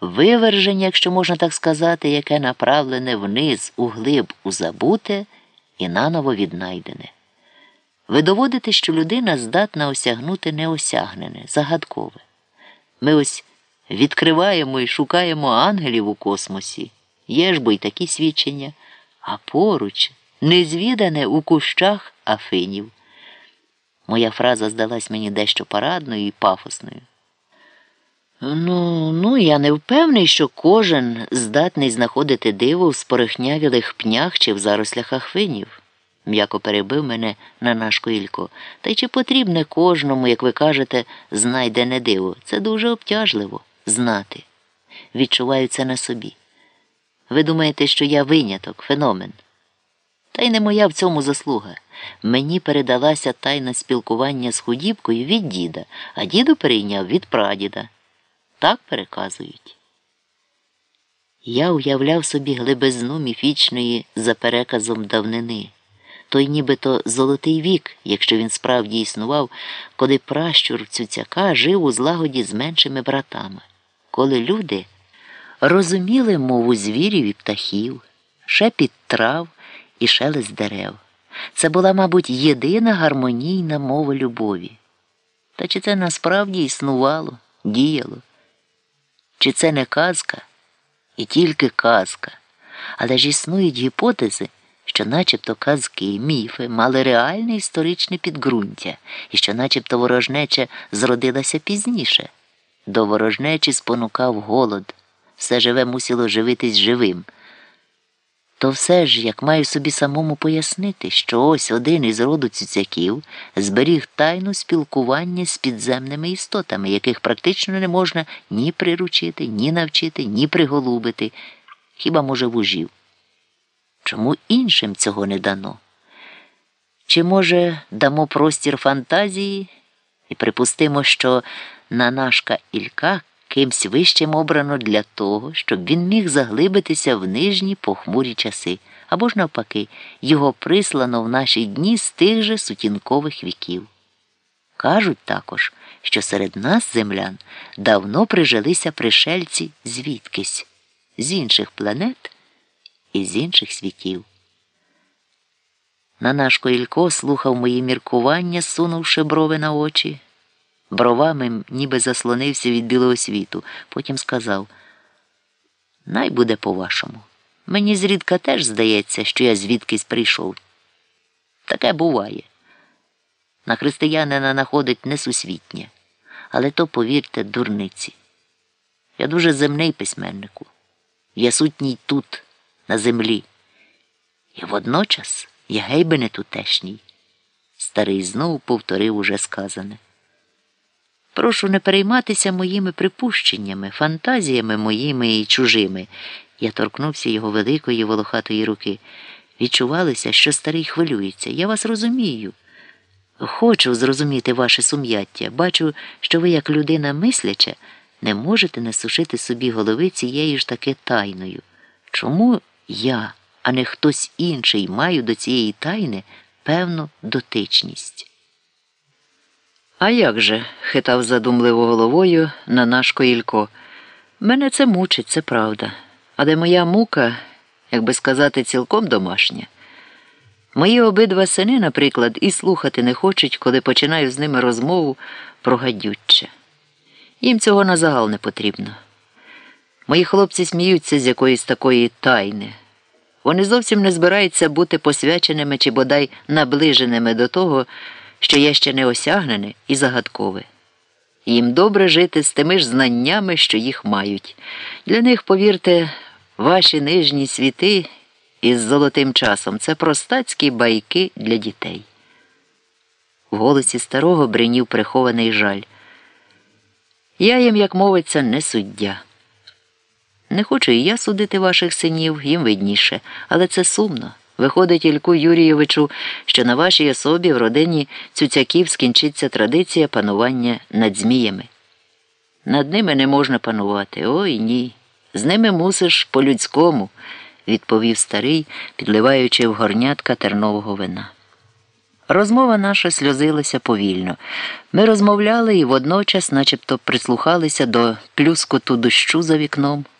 виверження, якщо можна так сказати, яке направлене вниз, у глиб, у забуте і наново віднайдене. Ви доводите, що людина здатна осягнути неосягнене, загадкове. Ми ось відкриваємо і шукаємо ангелів у космосі. Є ж бо й такі свідчення, а поруч незвідане у кущах афинів. Моя фраза здалась мені дещо парадною і пафосною. Ну, ну, я не впевнений, що кожен здатний знаходити диво в спорихнявілих пнях чи в зарослях ахвинів, м'яко перебив мене на наш Ілько. Та й чи потрібне кожному, як ви кажете, знайдене диво? Це дуже обтяжливо знати. Відчуваю це на собі. Ви думаєте, що я виняток, феномен? Та й не моя в цьому заслуга. Мені передалася тайна спілкування з худібкою від діда, а діду перейняв від прадіда. Так переказують. Я уявляв собі глибизну міфічної за переказом давнини. Той нібито золотий вік, якщо він справді існував, коли пращур Цюцяка жив у злагоді з меншими братами, коли люди розуміли мову звірів і птахів, шепіт трав і шелест дерев. Це була, мабуть, єдина гармонійна мова любові. Та чи це насправді існувало, діяло? Чи це не казка і тільки казка, але ж існують гіпотези, що начебто казки, міфи мали реальне історичне підґрунтя і що начебто ворожнеча зродилася пізніше. До ворожнечі спонукав голод, все живе мусило живитись живим. То все ж, як маю собі самому пояснити, що ось один із роду цюцяків зберіг тайну спілкування з підземними істотами, яких практично не можна ні приручити, ні навчити, ні приголубити, хіба, може, вужів. Чому іншим цього не дано? Чи, може, дамо простір фантазії і припустимо, що нанашка Ілька кимсь вищим обрано для того, щоб він міг заглибитися в нижні похмурі часи, або ж навпаки, його прислано в наші дні з тих же сутінкових віків. Кажуть також, що серед нас, землян, давно прижилися пришельці звідкись, з інших планет і з інших світів. Нанашко Ілько слухав мої міркування, сунувши брови на очі бровами ніби заслонився від білого світу, потім сказав Най буде по-вашому. Мені зрідка теж здається, що я звідкись прийшов. Таке буває. На християнина находить несусвітнє, але то, повірте, дурниці. Я дуже земний письменнику. Я сутній тут, на землі. І водночас я гейби не тутешній. Старий знову повторив уже сказане. Прошу не перейматися моїми припущеннями, фантазіями моїми і чужими. Я торкнувся його великої волохатої руки. Відчувалося, що старий хвилюється. Я вас розумію. Хочу зрозуміти ваше сум'яття. Бачу, що ви, як людина мисляча, не можете насушити собі голови цією ж таки тайною. Чому я, а не хтось інший, маю до цієї тайни певну дотичність? А як же? хитав задумливо головою на наш Коїлько. Мене це мучить, це правда. Але моя мука, як би сказати, цілком домашня. Мої обидва сини, наприклад, і слухати не хочуть, коли починаю з ними розмову про гадюче. Їм цього на загал не потрібно. Мої хлопці сміються з якоїсь такої тайни. Вони зовсім не збираються бути посвяченими чи бодай наближеними до того що є ще неосягнене і загадкове. Їм добре жити з тими ж знаннями, що їх мають. Для них, повірте, ваші нижні світи із золотим часом це простацькі байки для дітей. В голосі старого бринів прихований жаль. Я їм, як мовиться, не суддя. Не хочу і я судити ваших синів, їм видніше, але це сумно. Виходить, Ільку Юрійовичу, що на вашій особі в родині цюцяків скінчиться традиція панування над зміями. Над ними не можна панувати. Ой ні. З ними мусиш по-людському, відповів старий, підливаючи в горнятка тернового вина. Розмова наша сльозилася повільно. Ми розмовляли і водночас, начебто, прислухалися до плюскоту дощу за вікном.